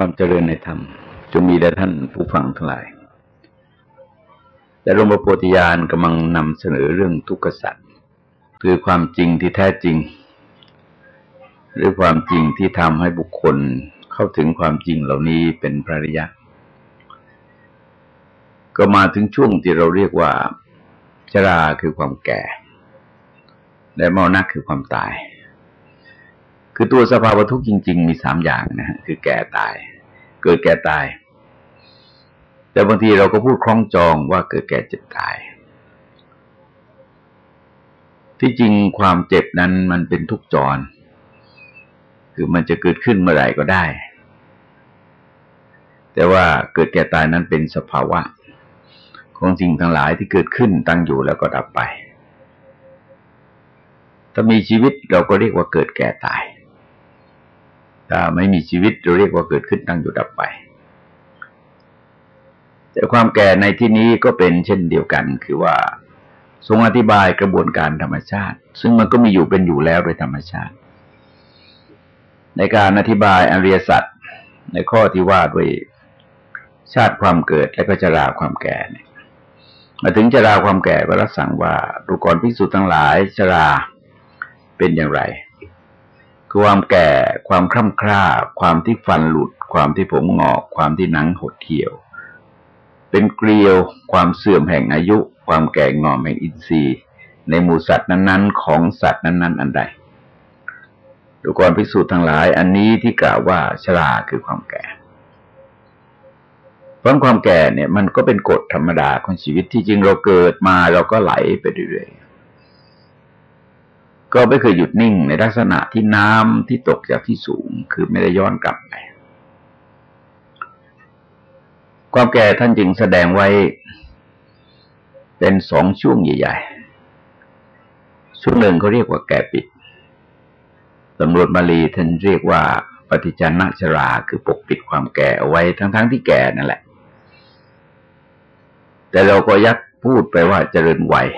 ความเจริญในธรรมจงมีแด่ท่านผู้ฟังทั้งหลาย แต่หลวงพ่อโพธิญาณกำลังนำเสนอเรื่องทุกขสัตว์คือความจริงที่แท้จริง หรือความจริงที่ทำให้บุคคลเข้าถึงความจริงเหล่านี้เป็นพระริยะ ก็มาถึงช่วงที่เราเรียกว่าชราคือความแก่ และมรณะคือความตาย คือตัวสภาวะทุกข์จริง ๆ มีสามอย่างนะฮะคือแก่ตาย เกิดแก่ตาย แต่บางทีเราก็พูดคล้องจองว่าเกิดแก่เจ็บตาย ที่จริงความเจ็บนั้นมันเป็นทุกจร คือมันจะเกิดขึ้นเมื่อไหร่ก็ได้ แต่ว่าเกิดแก่ตายนั้นเป็นสภาวะ ของสิ่งทั้งหลายที่เกิดขึ้นตั้งอยู่แล้วก็ดับไปถ้ามีชีวิตเราก็เรียกว่าเกิดแก่ตาย ถ้าไม่มีชีวิตเราเรียกว่าเกิดขึ้นตั้งอยู่ดับไป แต่ความแก่ในที่นี้ก็เป็นเช่นเดียวกัน คือว่าทรงอธิบายกระบวนการธรรมชาติ ซึ่งมันก็มีอยู่เป็นอยู่แล้วโดยธรรมชาติ ในการอธิบายอริยสัจในข้อที่ว่าด้วยชาติความเกิดและก็จราความแก่เนี่ยมาถึงจราความแก่ก็รับสั่งว่าดูกรพิสูจน์ทั้งหลายชราเป็นอย่างไร ความแก่ ความคร่ำคร่า ความที่ฟันหลุด ความที่ผมงอก ความที่หนังหดเหี่ยว เป็นเกลียว ความเสื่อมแห่งอายุ ความแก่งอมแห่งอินทรีย์ ในหมู่สัตว์นั้น ๆ ของสัตว์นั้น ๆ อันใดดูกรพิสูจน์ทั้งหลาย อันนี้ที่กล่าวว่าชราคือความแก่เพราะความแก่เนี่ย มันก็เป็นกฎธรรมดาของชีวิตที่จริงเราเกิดมาเราก็ไหลไปเรื่อย ก็ไม่เคยหยุดนิ่งในลักษณะที่น้ำที่ตกจากที่สูงคือไม่ได้ย้อนกลับไป ความแก่ท่านจึงแสดงไว้ เป็นสองช่วงใหญ่ ๆ ช่วงหนึ่งเขาเรียกว่าแก่ปิดตำรวจบาลีท่านเรียกว่าปฏิจนชราคือปกปิดความแก่เอาไว้ทั้งๆทที่แก่นั่นแหละ แต่เราก็ยักพูดไปว่าเจริญวัย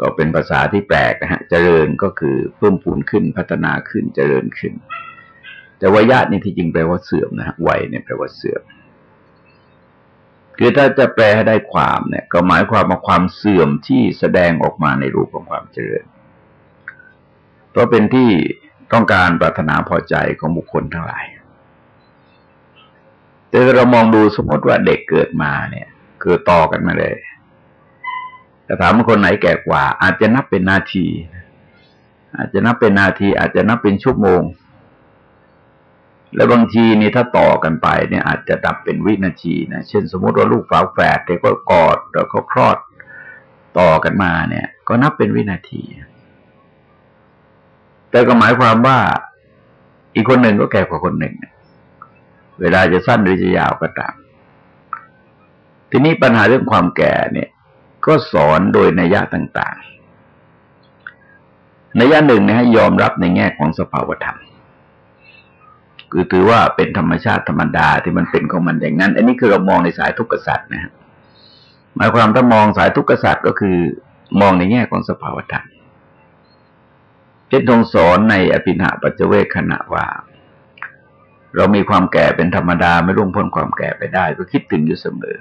ก็เป็นภาษาที่แปลกนะฮะ เจริญก็คือเพิ่มพูนขึ้นพัฒนาขึ้นเจริญขึ้น แต่วัยะนี่ที่จริงแปลว่าเสื่อมนะฮะวัยเนี่ยแปลว่าเสื่อม คือถ้าจะแปลให้ได้ความเนี่ย ก็หมายความว่าความเสื่อมที่แสดงออกมาในรูปของความเจริญ เพราะเป็นที่ต้องการปรารถนาพอใจของบุคคลทั้งหลาย แต่เรามองดูสมมติว่าเด็กเกิดมาเนี่ย เกิดต่อกันมาเลย แต่ถามว่าคนไหนแก่กว่า อาจจะนับเป็นนาที อาจจะนับเป็นนาที อาจจะนับเป็นชั่วโมง แล้วบางทีนี่ถ้าต่อกันไปเนี่ย อาจจะดับเป็นวินาทีนะเช่นสมมติว่าลูกฝาแฝดเด็กก็กอดแล้วก็คลอดต่อกันมาเนี่ย ก็นับเป็นวินาที แต่ก็หมายความว่าอีกคนหนึ่งก็แก่กว่าคนหนึ่ง เวลาจะสั้นหรือจะยาวก็ตาม ทีนี้ปัญหาเรื่องความแก่เนี่ย ก็สอนโดยนัยยะต่างๆ นัยยะหนึ่งนะฮะยอมรับในแง่ของสภาวธรรม คือถือว่าเป็นธรรมชาติธรรมดาที่มันเป็นของมันอย่างนั้น อันนี้คือเรามองในสายทุกขสัตว์นะฮะหมายความถ้ามองสายทุกขสัตว์ก็คือมองในแง่ของสภาวธรรมเช่นทรงสอนในอภินาปัจเวกขณะว่า เรามีความแก่เป็นธรรมดาไม่ร่วงพ้นความแก่ไปได้ ก็คิดถึงอยู่เสมอ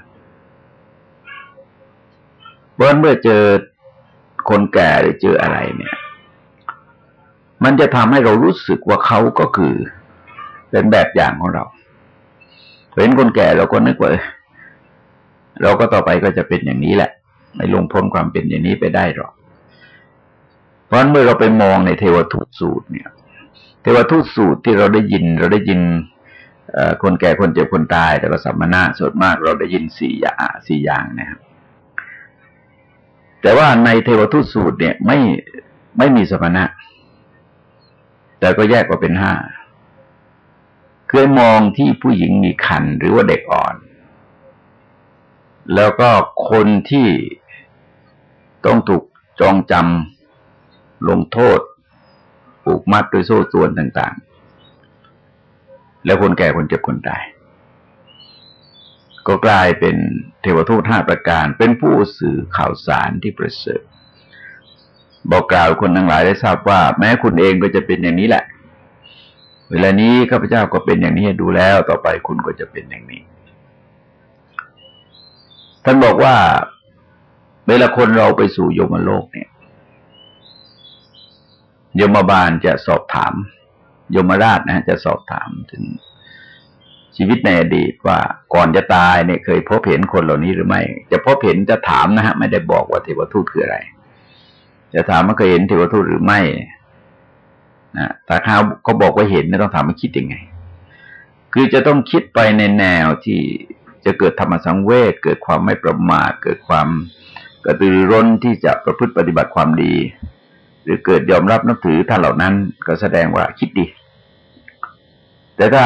เพราะเมื่อเจอคนแก่หรือเจออะไรเนี่ย มันจะทำให้เรารู้สึกว่าเขาก็คือ เป็นแบบอย่างของเราเห็นคนแก่เราก็นึกว่าเราก็ต่อไปก็จะเป็นอย่างนี้แหละ ไม่ลงพ้นความเป็นอย่างนี้ไปได้หรอก เพราะเมื่อเราไปมองในเทวทูตสูตรเนี่ย เทวทูตสูตรที่เราได้ยิน เราได้ยินคนแก่คนเจ็บคนตาย แต่ก็สัมมนาส่วนมากเราได้ยินสี่อย่างสี่อย่างนะครับ แต่ว่าในเทวทูตสูตรเนี่ยไม่ไม่มีสมณะ แต่ก็แยกออกเป็นห้าเคยมองที่ผู้หญิงมีคันหรือว่าเด็กอ่อน แล้วก็คนที่ต้องถูกจองจำลงโทษผูกมัดโดยโซ่ตรวนต่าง ๆ แล้วคนแก่คนเจ็บคนตาย ก็กลายเป็นเทวทูตห้าประการ เป็นผู้สื่อข่าวสารที่ประเสริฐบอกกล่าวคนทั้งหลายได้ทราบว่า แม้คุณเองก็จะเป็นอย่างนี้แหละ เวลานี้ข้าพเจ้าก็เป็นอย่างนี้ดูแล้ว ต่อไปคุณก็จะเป็นอย่างนี้ ท่านบอกว่า เวลาคนเราไปสู่โยมโลกเนี่ยโยมบาลจะสอบถาม โยมราชนะจะสอบถามถึง ชีวิตในอดีตว่าก่อนจะตายเนี่ยเคยพบเห็นคนเหล่านี้หรือไม่ จะพบเห็นจะถามนะฮะไม่ได้บอกว่าเทวทูตคืออะไร จะถามว่าเคยเห็นเทวทูตหรือไม่นะแต่เขาเขาบอกว่าเห็นต้องถามว่าคิดยังไง คือจะต้องคิดไปในแนวที่จะเกิดธรรมสังเวชเกิดความไม่ประมาทเกิดความกระตือรือร้นที่จะประพฤติปฏิบัติความดี หรือเกิดยอมรับนับถือท่านเหล่านั้น ก็แสดงว่าคิดดี แต่ถ้า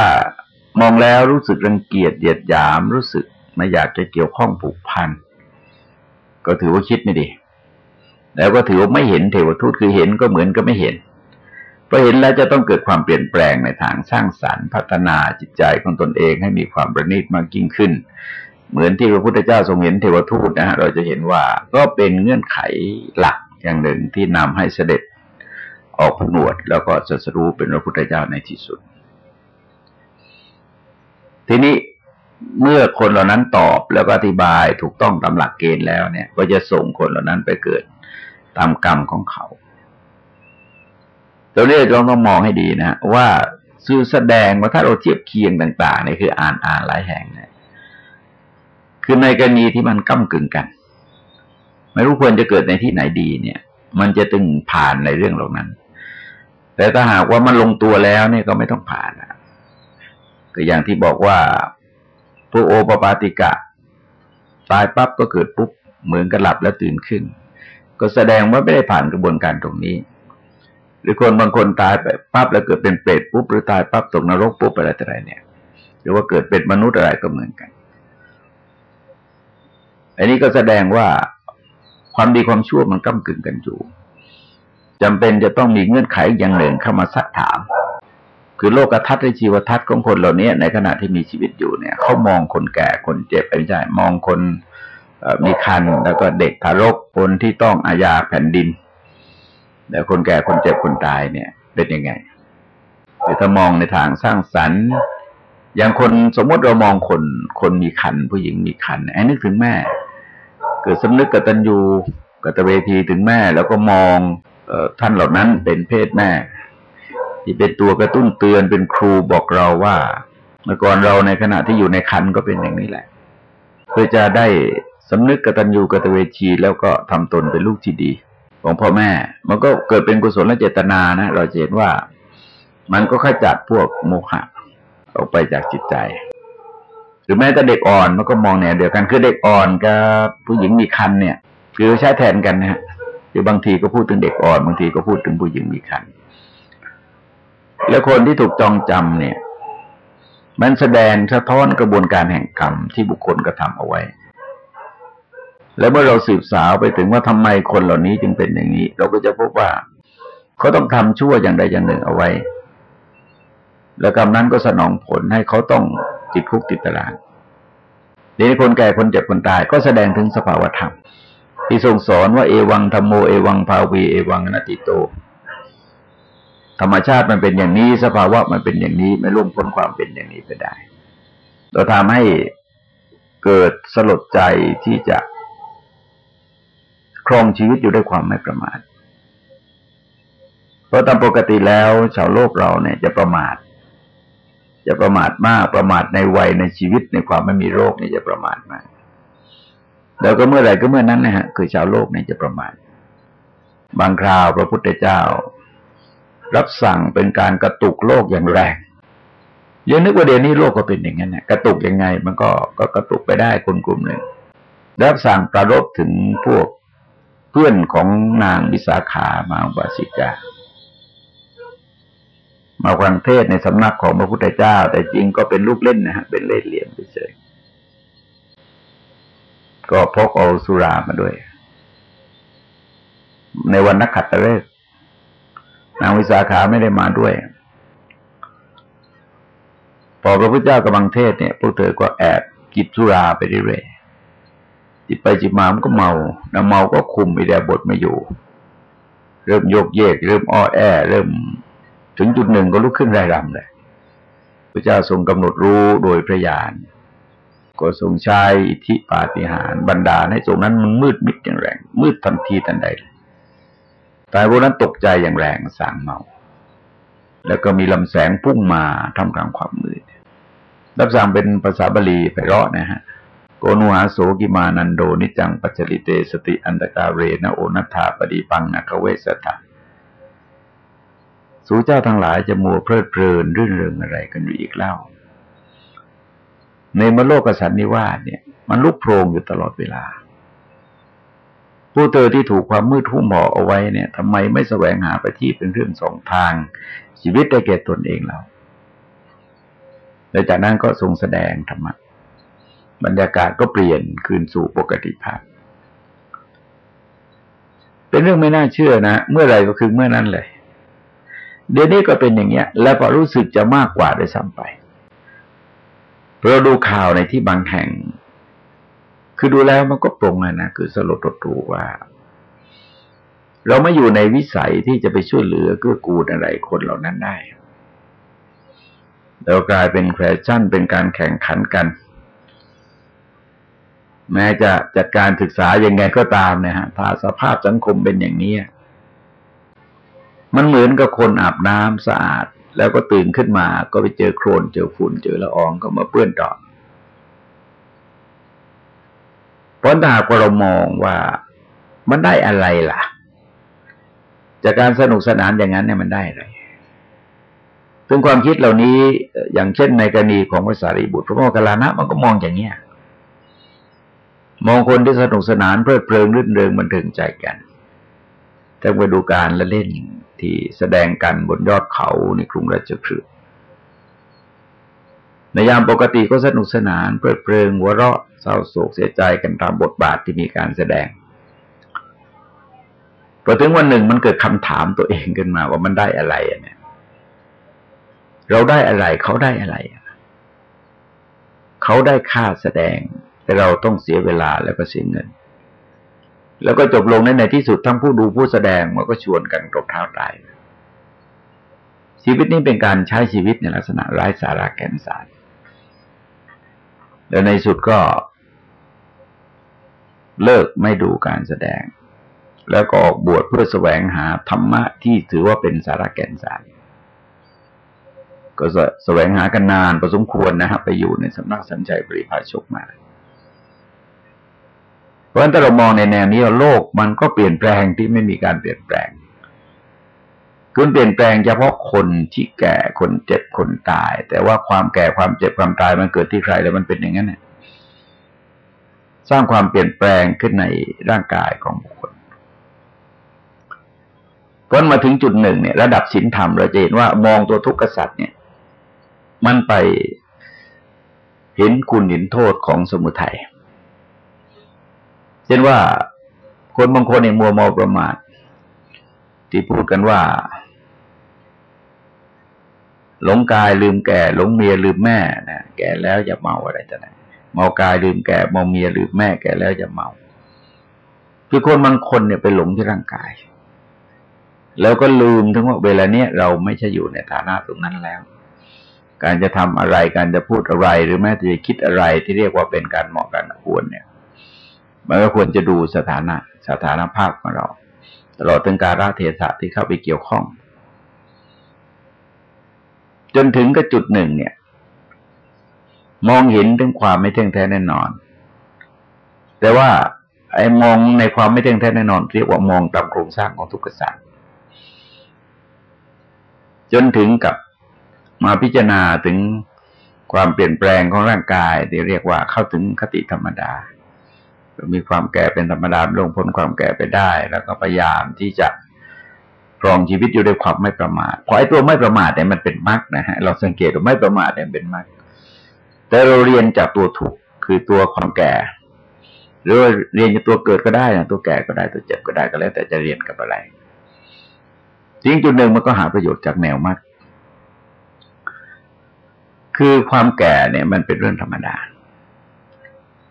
มองแล้วรู้สึกรังเกียจเหยียดหยามรู้สึกไม่อยากจะเกี่ยวข้องผูกพันก็ถือว่าคิดไม่ดี แล้วก็ถือว่าไม่เห็นเทวทูตคือเห็นก็เหมือนก็ไม่เห็นพอเห็นแล้วจะต้องเกิดความเปลี่ยนแปลงในทางสร้างสรรค์ พัฒนาจิตใจของตนเองให้มีความประณีตมากยิ่งขึ้น เหมือนที่พระพุทธเจ้าทรงเห็นเทวทูตนะฮะเราจะเห็นว่าก็เป็นเงื่อนไขหลักอย่างหนึ่งที่นำให้เสด็จออกผนวดแล้วก็จะสรู้เป็นพระพุทธเจ้าในที่สุด ทีนี้เมื่อคนเหล่านั้นตอบแล้วก็อธิบายถูกต้องตามหลักเกณฑ์แล้วเนี่ย ก็จะส่งคนเหล่านั้นไปเกิดตามกรรมของเขาตัวนี้เราต้องมองให้ดีนะว่าสื่อแสดงว่าถ้าเราเทียบเคียงต่างๆเนี่ยคืออ่านอ่านหลายแห่งเนี่ยคือในกรณีที่มันก้ากึ่งกัน ไม่รู้ควรจะเกิดในที่ไหนดีเนี่ย มันจะตึงผ่านในเรื่องเหล่านั้น แต่ถ้าหากว่ามันลงตัวแล้วเนี่ยก็ไม่ต้องผ่าน นะก็อย่างที่บอกว่าพวกโอปปาติกะ ตายปั๊บก็เกิดปุ๊บ เหมือนกับหลับแล้วตื่นขึ้น ก็แสดงว่าไม่ได้ผ่านกระบวนการตรงนี้ หรือคนบางคนตายไปปั๊บแล้วเกิดเป็นเปรตปุ๊บหรือตายปั๊บตกนรกปุ๊บอะไรต่ออะไรเนี่ย หรือว่าเกิดเป็นมนุษย์อะไรก็เหมือนกัน อันนี้ก็แสดงว่าความดีความชั่วมันก้ากึ่งกันอยู่จำเป็นจะต้องมีเงื่อนไขอย่างหนึ่งเข้ามาสักถาม คือโลกทัศน์และชีวทัศน์ของคนเหล่านี้ในขณะที่มีชีวิตอยู่เนี่ยเขามองคนแก่คนเจ็บไม่ใช่มองคนมีคันแล้วก็เด็กทารกคนที่ต้องอาญาแผ่นดินแล้วคนแก่คนเจ็บคนตายเนี่ย เป็นยังไงคือถ้ามองในทางสร้างสรรค์ อย่างคนสมมติเรามองคนคนมีคัน ผู้หญิงมีคันไอ้นึกถึงแม่ เกิดสำนึกกตัญญูกตเวทีถึงแม่ แล้วก็มองอท่านเหล่านั้นเป็นเพศแม่ ที่เป็นตัวกระตุ้นเตือนเป็นครูบอกเราว่า เมื่อก่อนเราในขณะที่อยู่ในคันก็เป็นอย่างนี้แหละ เพื่อจะได้สำนึกกตัญญูกตเวทีแล้วก็ทำตนเป็นลูกที่ดี ของพ่อแม่ มันก็เกิดเป็นกุศลและเจตนานะ เราเห็นว่า มันก็ขจัดพวกโมหะออกไปจากจิตใจ หรือแม้แต่เด็กอ่อนมันก็มองแนวเดียวกันคือเด็กอ่อนกับผู้หญิงมีคันเนี่ย คือใช้แทนกันนะฮะคือบางทีก็พูดถึงเด็กอ่อนบางทีก็พูดถึงผู้หญิงมีคัน แล้วคนที่ถูกจองจำเนี่ย มันแสดงสะท้อนกระบวนการแห่งกรรมที่บุคคลกระทาเอาไว้ แล้วเมื่อเราสืบสาวไปถึงว่าทำไมคนเหล่านี้จึงเป็นอย่างนี้ เราก็จะพบว่าเขาต้องทำชั่วอย่างใดอย่างหนึ่งเอาไว้ แล้วกรรมนั้นก็สนองผลให้เขาต้องติดคุกติดตารางทีนี้คนแก่คนเจ็บคนตายก็แสดงถึงสภาวธรรมที่ทรงสอนว่าเอวังธรรมโมเอวังภาวีเอวังนติโต ธรรมชาติมันเป็นอย่างนี้ สภาวะมันเป็นอย่างนี้ ไม่ร่วมพ้นความเป็นอย่างนี้ไปได้เราทำให้เกิดสลดใจที่จะครองชีวิตอยู่ด้วยความไม่ประมาท เพราะตามปกติแล้วชาวโลกเราเนี่ยจะประมาท จะประมาทมากประมาทในวัยในชีวิตในความไม่มีโรคนี่จะประมาทมาก แล้วก็เมื่อไหร่ก็เมื่อนั้นนะฮะคือชาวโลกเนี่ยจะประมาท บางคราวพระพุทธเจ้า รับสั่งเป็นการกระตุกโลกอย่างแรงยังนึกว่าเดี๋ยวนี้โลกก็เป็นอย่างนั้นนะกระตุกยังไง มันก็ก็กระตุกไปได้คนกลุ่มหนึ่งรับสั่งประรบถึงพวกเพื่อนของนางวิสาขามาบาสิกามาฟังเทศในสำนักของพระพุทธเจ้า แต่จริงก็เป็นลูกเล่นนะฮะเป็นเล่นเหลี่ยมเฉยก็พกเอาสุรามาด้วย ในวันนักขัตฤกษ์ นางวิสาขาไม่ได้มาด้วย พอพระพุทธเจ้ากำลังเทศเนี่ยพวกเธอก็แอบจิบสุราไปเรื่อยๆจิบไปจิบมามันก็เมาน้ำเมาก็คุมไอแดบทไม่อยู่ เริ่มโยกเยก เริ่มอ้อแอ เริ่ม ถึงจุดหนึ่งก็ลุกขึ้นไร่รำเลยพระเจ้าทรงกำหนดรู้โดยพระญาณก็ทรงใช้อิทธิปาฏิหาริย์บรรดาให้ตรงนั้นมันมืดมิดอย่างแรง มืดทันทีทันใดแต่พวกนั้นตกใจอย่างแรงสางเมา แล้วก็มีลำแสงพุ่งมาทำกลางความมืดรับสั่งเป็นภาษาบาลีไปเราะนะฮะโกนุหาโสกิมานันโดนิจังปัจจริเตสติอันตกาเรนะโอนัทธาปฏิปังนักเวสตาสู่เจ้าทั้งหลายจะมัวเพลิดเพลินรื่นเริงอะไรกันอยู่อีกเล่า ในมโลกสันนิวาสเนี่ย มันลุกโพรงอยู่ตลอดเวลา ผู้เตอที่ถูกความมืดทุ่มห่อเอาไว้เนี่ยทำไมไม่แสวงหาไปที่เป็นเรื่องสองทาง ชีวิตได้แก่ตนเองเราแล้วจากนั้นก็ทรงแสดงธรรมะบรรยากาศก็เปลี่ยนคืนสู่ปกติภาพ เป็นเรื่องไม่น่าเชื่อนะ เมื่อไรก็คือเมื่อนั้นเลย เดี๋ยวนี้ก็เป็นอย่างเงี้ย แล้วก็รู้สึกจะมากกว่าด้วยซ้ำไปเราดูข่าวในที่บางแห่ง คือดูแล้วมันก็ปรงเลยนะคือสลดตรูว่า เราไม่อยู่ในวิสัยที่จะไปช่วยเหลือเกื้อกูลอะไรคนเหล่านั้นได้เรากลายเป็นแฟชั่นเป็นการแข่งขันกัน แม้จะจัดการศึกษายังไงก็ตามนะฮะถ้าสภาพสังคมเป็นอย่างนี้ มันเหมือนกับคนอาบน้ำสะอาด แล้วก็ตื่นขึ้นมาก็ไปเจอโครนเจอฝุ่นเจอละอองก็มาเปื้อนต่อ เพราะถ้าหากเรามองว่ามันได้อะไรล่ะ จากการสนุกสนานอย่างนั้นเนี่ยมันได้อะไรซึ่งความคิดเหล่านี้อย่างเช่นในกรณีของพระสารีบุตร พระโมคคัลลานะมันก็มองอย่างเนี้ยมองคนที่สนุกสนานเพลิดเพลินรื่นเริงบันเทิงใจกันทั้งไปดูการละเล่นที่แสดงกันบนยอดเขาในกรุงราชคฤห์ ในยามปกติก็สนุกสนานเพลิดเพลินหัวเราะเศร้าโศกเสียใจกันตามบทบาทที่มีการแสดงพอถึงวันหนึ่งมันเกิดคำถามตัวเองขึ้นมาว่ามันได้อะไรเนี่ย เราได้อะไรเขาได้อะไรเขาได้ค่าแสดง แต่เราต้องเสียเวลาแล้วก็เสียเงิน แล้วก็จบลงในในที่สุดทั้งผู้ดูผู้แสดงมันก็ชวนกันตกเท้าตายชีวิตนี้เป็นการใช้ชีวิตในลักษณะไร้สาระแก่นสาร แล้วในสุดก็ เลิกไม่ดูการแสดง แล้วก็ออกบวชเพื่อแสวงหาธรรมะที่ถือว่าเป็นสาระแก่นสารก็แสวงหากันนานพอสมควรนะครับไปอยู่ในสำนักสัญชัยปริภาชกมา เพราะฉะนั้นถ้าเรามองในแนวนี้โลกมันก็เปลี่ยนแปลงที่ไม่มีการเปลี่ยนแปลง คุณเปลี่ยนแปลงเฉพาะคนที่แก่คนเจ็บคนตาย แต่ว่าความแก่ความเจ็บความตายมันเกิดที่ใครแล้วมันเป็นอย่างนั้นเนี่ยสร้างความเปลี่ยนแปลงขึ้นในร่างกายของบุคคลพอมาถึงจุดหนึ่งเนี่ย ระดับศีลธรรมเราจะเห็นว่ามองตัวทุกข์กษัตริย์เนี่ย มันไปเห็นคุณเห็นโทษของสมุทัยเช่นว่าคนบางคนในมัวเมาประมาทที่พูดกันว่า หลงกายลืมแก่ หลงเมียลืมแม่นะแก่แล้วอย่าเมาอะไรต่างๆเมากายลืมแก่เมาเมียลืมแม่แก่แล้วอย่าเมา คือคนบางคนเนี่ยไปหลงที่ร่างกาย แล้วก็ลืมถึงว่าเวลาเนี้ยเราไม่ใช่อยู่ในฐานะตรงนั้นแล้ว การจะทำอะไรการจะพูดอะไรหรือแม้จะคิดอะไรที่เรียกว่าเป็นการเหมาะกันควรเนี่ยมันก็ควรจะดูสถานะสถานภาพของเรา ตลอดถึงการราเทศะที่เข้าไปเกี่ยวข้อง จนถึงก็จุดหนึ่งเนี่ย มองเห็นถึงความไม่เที่ยงแท้แน่นอน แต่ว่าไอ้มองในความไม่เที่ยงแท้แน่นอนเรียกว่ามองตามโครงสร้างของทุกข์สัตว์จนถึงกับมาพิจารณาถึงความเปลี่ยนแปลงของร่างกายที่เรียกว่าเข้าถึงคติธรรมดา มีความแก่เป็นธรรมดาลงพ้นความแก่ไปได้ แล้วก็พยายามที่จะ ครองชีวิตอยู่ด้วยความไม่ประมาทพอไอ้ตัวไม่ประมาทเนี่ยมันเป็นมรรคนะฮะเราสังเกตว่าไม่ประมาทเนี่ยเป็นมรรคแต่เราเรียนจากตัวถูกคือตัวความแก่ หรือว่าเรียนจากตัวเกิดก็ได้นะตัวแก่ก็ได้ตัวเจ็บก็ได้ก็แล้ว แต่จะเรียนกับอะไรจริงจุดหนึ่งมันก็หาประโยชน์จากแนวมรรคคือความแก่เนี่ยมันเป็นเรื่องธรรมดา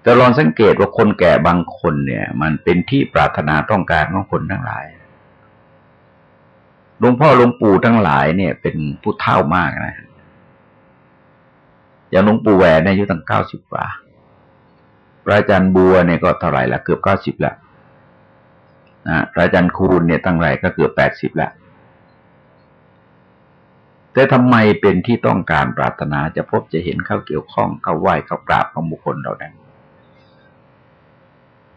แต่ลองสังเกตว่าคนแก่บางคนเนี่ย มันเป็นที่ปรารถนาต้องการของคนทั้งหลาย หลวงพ่อหลวงปู่ทั้งหลายเนี่ย เป็นผู้เฒ่ามากนะ อย่างหลวงปู่แหวนอายุตั้งเก้าสิบกว่า พระอาจารย์บัวเนี่ยก็เท่าไหร่ละเกือบเก้าสิบละนะพระอาจารย์คูณเนี่ยตั้งไรก็เกือบแปดสิบละแต่ทำไมเป็นที่ต้องการปรารถนาจะพบจะเห็นเข้าเกี่ยวข้องเข้าไหว้เข้ากราบของบุคคลเรานั้น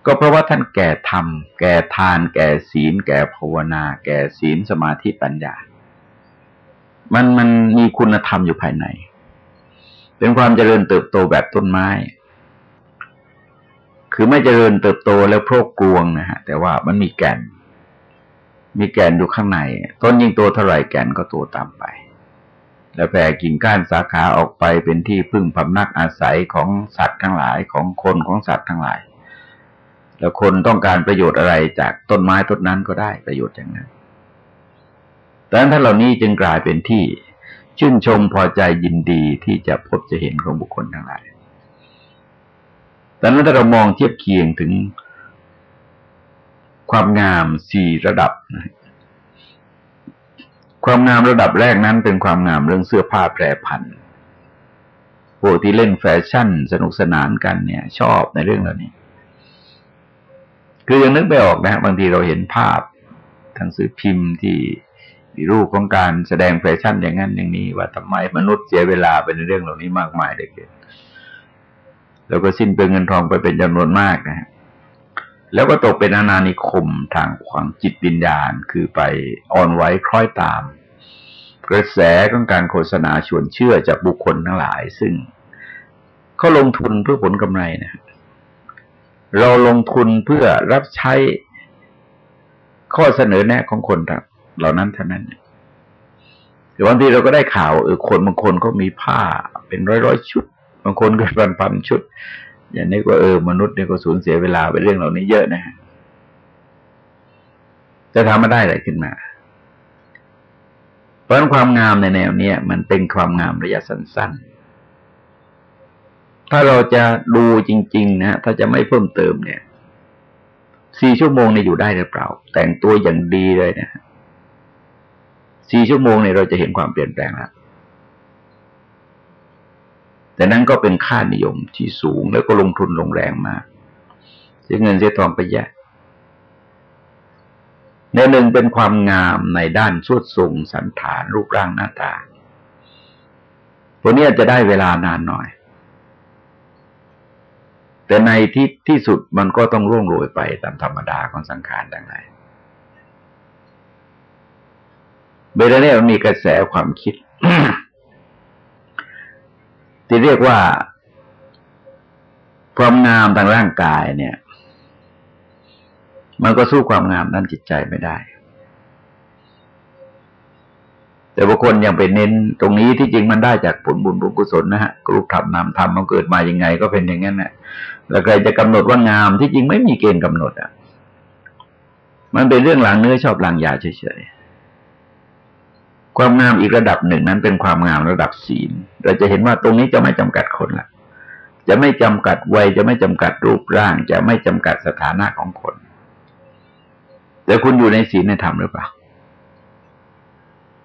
ก็เพราะว่าท่านแก่ธรรม แก่ทาน แก่ศีล แก่ภาวนา แก่ศีลสมาธิปัญญา มันมันมีคุณธรรมอยู่ภายใน เป็นความเจริญเติบโตแบบต้นไม้ คือไม่เจริญเติบโตแล้วโพรกกลวงนะฮะ แต่ว่ามันมีแก่น มีแก่นอยู่ข้างใน ต้นยิ่งโตเท่าไหร่แก่นก็โตตามไป แล้วแผ่กิ่งก้านสาขาออกไปเป็นที่พึ่งพำนักอาศัยของสัตว์ทั้งหลายของคนของสัตว์ทั้งหลาย แล้วคนต้องการประโยชน์อะไรจากต้นไม้ต้นนั้นก็ได้ประโยชน์อย่างนั้นดังนั้นถ้านเหล่านี้จึงกลายเป็นที่ชื่นชมพอใจยินดีที่จะพบจะเห็นของบุคคลทั้งหลายดังนั้นถ้าเรามองเทียบเคียงถึงความงามสี่ระดับ ความงามระดับแรกนั้นเป็นความงามเรื่องเสื้อผ้าแปรพันพวกที่เล่นแฟชั่น สนุกสนานกันเนี่ย ชอบในเรื่องเหล่านี้ คือยังนึกไม่ออกนะบางทีเราเห็นภาพทางสื่อพิมพ์ที่มีรูปของการแสดงแฟชั่นอย่างนั้นอย่างนี้ ว่าทำไมมนุษย์เสียเวลาไปในเรื่องเหล่านี้มากมายเลยเกินแล้วก็สิ้นเปลืองเงินทองไปเป็นจำนวนมากนะฮะแล้วก็ตกเป็นอนานิคมทางความจิตวิญญาณ คือไปอ่อนไหวคล้อยตาม กระแสของการโฆษณาชวนเชื่อจากบุคคลทั้งหลาย ซึ่งเขาลงทุนเพื่อผลกำไรนะ เราลงทุนเพื่อรับใช้ข้อเสนอแนะของคนเหล่านั้นเท่านั้นแต่บางทีเราก็ได้ข่าวเออคนบางคนก็มีผ้า เป็นร้อยร้อยชุด บางคนก็พันพันชุด อย่างนี้ก็เออมนุษย์เนี่ยก็สูญเสียเวลาไปเรื่องเหล่านี้เยอะนะฮะจะทำมาได้อะไรขึ้นมาเพราะความงามในแนวเนี้ยมันเป็นความงามระยะสั้น ๆ ถ้าเราจะดูจริง ๆ นะถ้าจะไม่เพิ่มเติมเนี่ยสี่ชั่วโมงเนี่ยอยู่ได้หรือเปล่า แต่งตัวอย่างดีเลยนะสี่ชั่วโมงเนี่ยเราจะเห็นความเปลี่ยนแปลงแล้วแต่นั้นก็เป็นค่านิยมที่สูงแล้วก็ลงทุนลงแรงมากเสียเงินเสียทองไปแย่ในหนึ่งเป็นความงามในด้านสุดทรงสันฐานรูปร่างหน้าตาพวกนี้จะได้เวลานานหน่อย แต่ในที่ที่สุดมันก็ต้องร่วงโรยไปตามธรรมดาของสังขารดังไงเบลเน่มันมีกระแสความคิด ที่เรียกว่าความงามทางร่างกายเนี่ย มันก็สู้ความงามด้านจิตใจไม่ได้ แต่บางคนยังไปเน้นตรงนี้ที่จริงมันได้จากผลบุญบุญกุศลนะฮะกรุธรรมนามธรรมมันเกิดมายังไง ก็เป็นอย่างนั้นแหละแล้วใครจะกำหนดว่างามที่จริงไม่มีเกณฑ์กำหนดอะ มันเป็นเรื่องหลังเนื้อชอบหลังยาเฉยๆความงามอีกระดับหนึ่งนั้นเป็นความงามระดับศีล เราจะเห็นว่าตรงนี้จะไม่จำกัดคนละจะไม่จำกัดวัยจะไม่จำกัดรูปร่าง จะไม่จำกัดสถานะของคน แต่คุณอยู่ในศีลในธรรมหรือเปล่า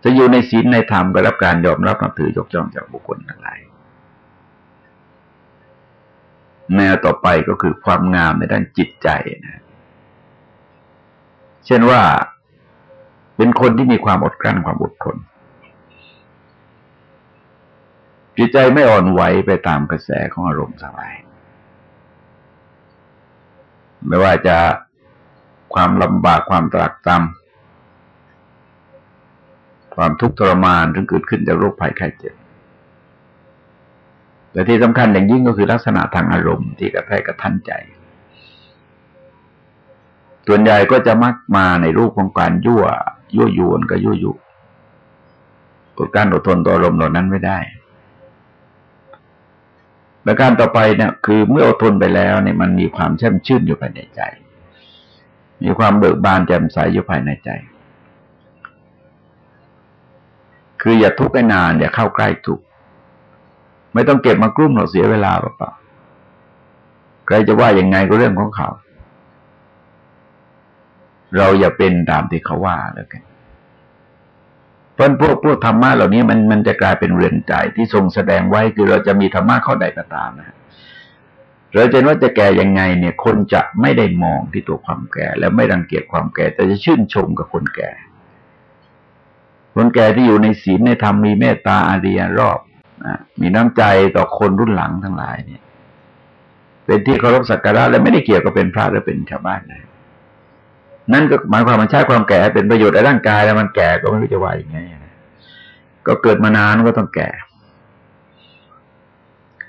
จะอยู่ในศีลในธรรมก็รับการยอมรับนับถือยกย่องจากบุคคลทั้งหลายแนวต่อไปก็คือความงามในด้านจิตใจนะ เช่นว่าเป็นคนที่มีความอดกลั้นความอดทนจิตใจไม่อ่อนไหวไปตามกระแสของอารมณ์ทั้งหลาย ไม่ว่าจะความลำบากความตรากตรำ ความทุกข์ทรมานถึงเกิดขึ้นจากโรคภัยไข้เจ็บแต่ที่สำคัญอย่างยิ่งก็คือลักษณะทางอารมณ์ที่กระแทกกระทันใจ ส่วนใหญ่ก็จะมักมาในรูปของการยั่ว ยั่วยวนกับยั่วยุการอดทนต่ออารมณ์เหล่านั้นไม่ได้และการต่อไปเนี่ยคือเมื่ออดทนไปแล้วเนี่ยมันมีความแช่มชื่นอยู่ภายในใจ มีความเบิกบานแจ่มใสอยู่ภายในใจ คืออย่าทุกข์ให้นาน อย่าเข้าใกล้ทุกข์ไม่ต้องเก็บมากลุ้มหรอกเสียเวลาเปล่าใครจะว่ายังไงก็เรื่องของเขา เราอย่าเป็นตามที่เขาว่าแล้วกันเพราะพวกพวกธรรมะเหล่านี้มันมันจะกลายเป็นเรือนใจที่ทรงแสดงไว้คือเราจะมีธรรมะข้อใดก็ตามนะเราจะว่าจะแก่ยังไงเนี่ย คนจะไม่ได้มองที่ตัวความแก่ และไม่รังเกียจความแก่ แต่จะชื่นชมกับคนแก่ คนแก่ที่อยู่ในศีลในธรรมมีเมตตาอารียรอบนะมีน้ำใจต่อคนรุ่นหลังทั้งหลายเนี่ย เป็นที่เคารพสักการะและไม่ได้เกี่ยวกับเป็นพระหรือเป็นชาวบ้านนะนั่นก็หมายความมันใช้ความแก่เป็นประโยชน์ในร่างกายแล้วมันแก่ก็ไม่รู้จะว่ายังไงก็เกิดมานานก็ต้องแก่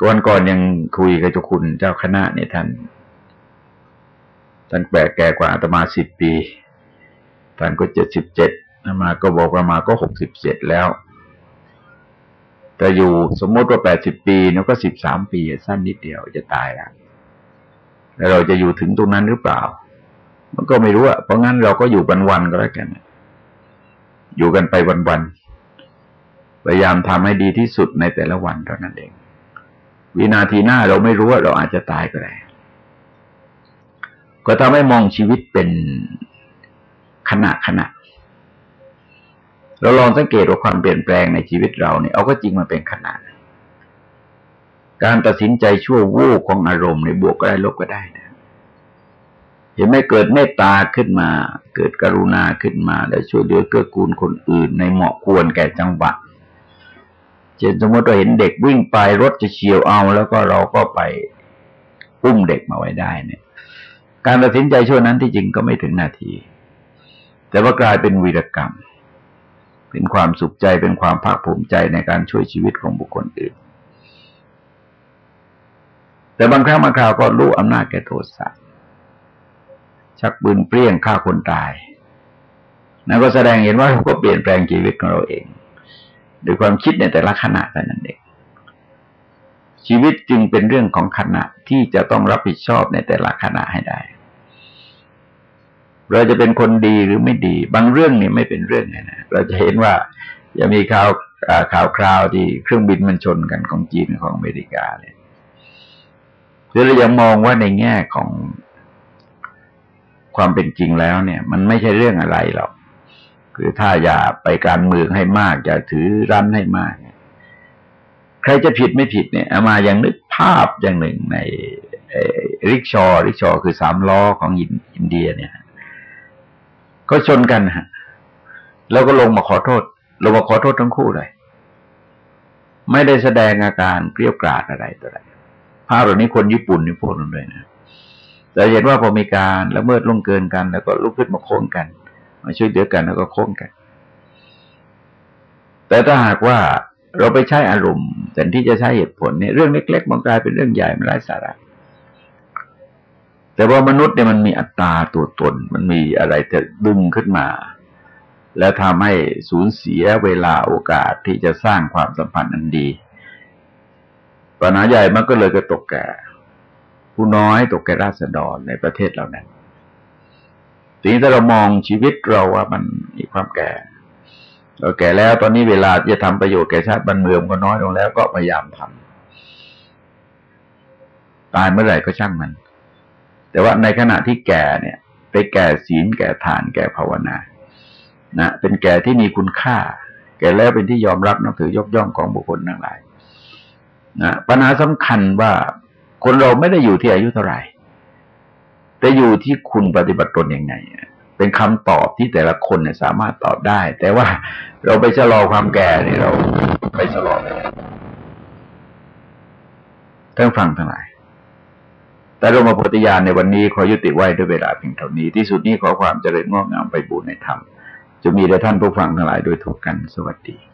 ก่อนก่อนยังคุยกับเจ้าคุณเจ้าคณะเนี่ยท่านท่านแก่แก่กว่าอาตมาสิบปีท่านก็เจ็ดสิบเจ็ด มาก็บอกว่ามาก็หกสิบเจ็ดแล้ว แต่อยู่สมมติว่าแปดสิบปีเนี่ยก็สิบสามปีสั้นนิดเดียวจะตายแล้วแล้วเราจะอยู่ถึงตรงนั้นหรือเปล่า มันก็ไม่รู้อะเพราะงั้นเราก็อยู่วันวันก็แล้วกันอยู่กันไปวันวันพยายามทำให้ดีที่สุดในแต่ละวันเท่านั้นเอง วินาทีหน้าเราไม่รู้ว่าเราอาจจะตายก็ได้ก็ทำให้มองชีวิตเป็นขณะขณะ เราลองสังเกตว่าความเปลี่ยนแปลงในชีวิตเราเนี่ยเอาก็จริงมาเป็นขณะการตัดสินใจชั่ววูบของอารมณ์ในบวกก็ได้ลบก็ได้นะเห็นไหมเกิดเมตตาขึ้นมา เกิดกรุณาขึ้นมาแล้วช่วยเหลือเกื้อกูลคนอื่น ในเหมาะควรแก่จังหวะเช่นสมมติเราเห็นเด็กวิ่งไปรถจะเฉียวเอา แล้วก็เราก็ไปอุ้มเด็กมาไว้ได้เนี่ย การตัดสินใจช่วงนั้นที่จริงก็ไม่ถึงนาที แต่ว่ากลายเป็นวีรกรรม เป็นความสุขใจเป็นความภาคภูมิใจในการช่วยชีวิตของบุคคลอื่น แต่บางครั้งบางคราวก็รู้อำนาจแก่โทสะชักปืนเปรี้ยงฆ่าคนตายนั่นก็แสดงเห็นว่าเราก็เปลี่ยนแปลงชีวิตของเราเองโดยความคิดในแต่ละขณะแต่นั้นเองชีวิตจึงเป็นเรื่องของขณะที่จะต้องรับผิดชอบในแต่ละขณะให้ได้ เราจะเป็นคนดีหรือไม่ดี บางเรื่องนี่ไม่เป็นเรื่องนะเราจะเห็นว่าจะมีข่าวข่าวคราวที่เครื่องบินมันชนกันของจีนของอเมริกาเนี่ยคือเรายังมองว่าในแง่ของความเป็นจริงแล้วเนี่ย มันไม่ใช่เรื่องอะไรหรอกคือถ้าอย่าไปการเมืองให้มาก อย่าถือรั้นให้มากใครจะผิดไม่ผิดเนี่ยอามายังนึกภาพอย่างหนึ่งในริกชอริกชอคือสามล้อของอินเดียเนี่ย ก็ชนกันฮะ แล้วก็ลงมาขอโทษ ลงมาขอโทษทั้งคู่เลย ไม่ได้แสดงอาการเกลี้ยกล่อมอะไรตัวใดภาพเหล่านี้คนญี่ปุ่นนี่พูดเลยนะแต่เห็นว่าพอมีการละเมิดล่วงเกินกัน แล้วก็ลุกขึ้นมาโค้งกัน มาช่วยเหลือกันแล้วก็โค้งกัน แต่ถ้าหากว่าเราไปใช้อารมณ์แทนที่จะใช้เหตุผลเนี่ยเรื่องเล็ก ๆ มันกลายเป็นเรื่องใหญ่มันไร้สาระ แต่ว่ามนุษย์เนี่ยมันมีอัตตาตัวตน มันมีอะไรจะดึงขึ้นมา แล้วทำให้สูญเสียเวลาโอกาสที่จะสร้างความสัมพันธ์อันดี ปัญหาใหญ่มันก็เลยกระตกแก่ ผู้น้อยตกแก่ราษฎรในประเทศเหล่านั้นทีนี้ถ้าเรามองชีวิตเราว่ามันมีความแก่ เราแก่แล้วตอนนี้เวลาจะทำประโยชน์แก่ชาติบ้านเมืองก็น้อยลงแล้วก็พยายามทำตายเมื่อไหร่ก็ช่างมัน แต่ว่าในขณะที่แก่เนี่ย ไปแก่ศีลแก่ทานแก่ภาวนา นะ เป็นแก่ที่มีคุณค่า แก่แล้วเป็นที่ยอมรับนับถือยกย่องของบุคคลทั้งหลาย นะปัญหาสำคัญว่าคนเราไม่ได้อยู่ที่อายุเท่าไหร่ แต่อยู่ที่คุณปฏิบัติตนยังไงเป็นคำตอบที่แต่ละคนเนี่ยสามารถตอบได้ แต่ว่าเราไปชะลอความแก่เนี่ยเราไปชะลอไปทั้งฟังทั้งหลาย แต่รมาปฏิญาณในวันนี้ขอยุติไว้ด้วยเวลาเพียงเท่านี้ ที่สุดนี้ขอความเจริญงอกงามไปบูรณนธรรมจะมีแด่ท่านผู้ฟังทั้งหลายโดยถูกกันสวัสดี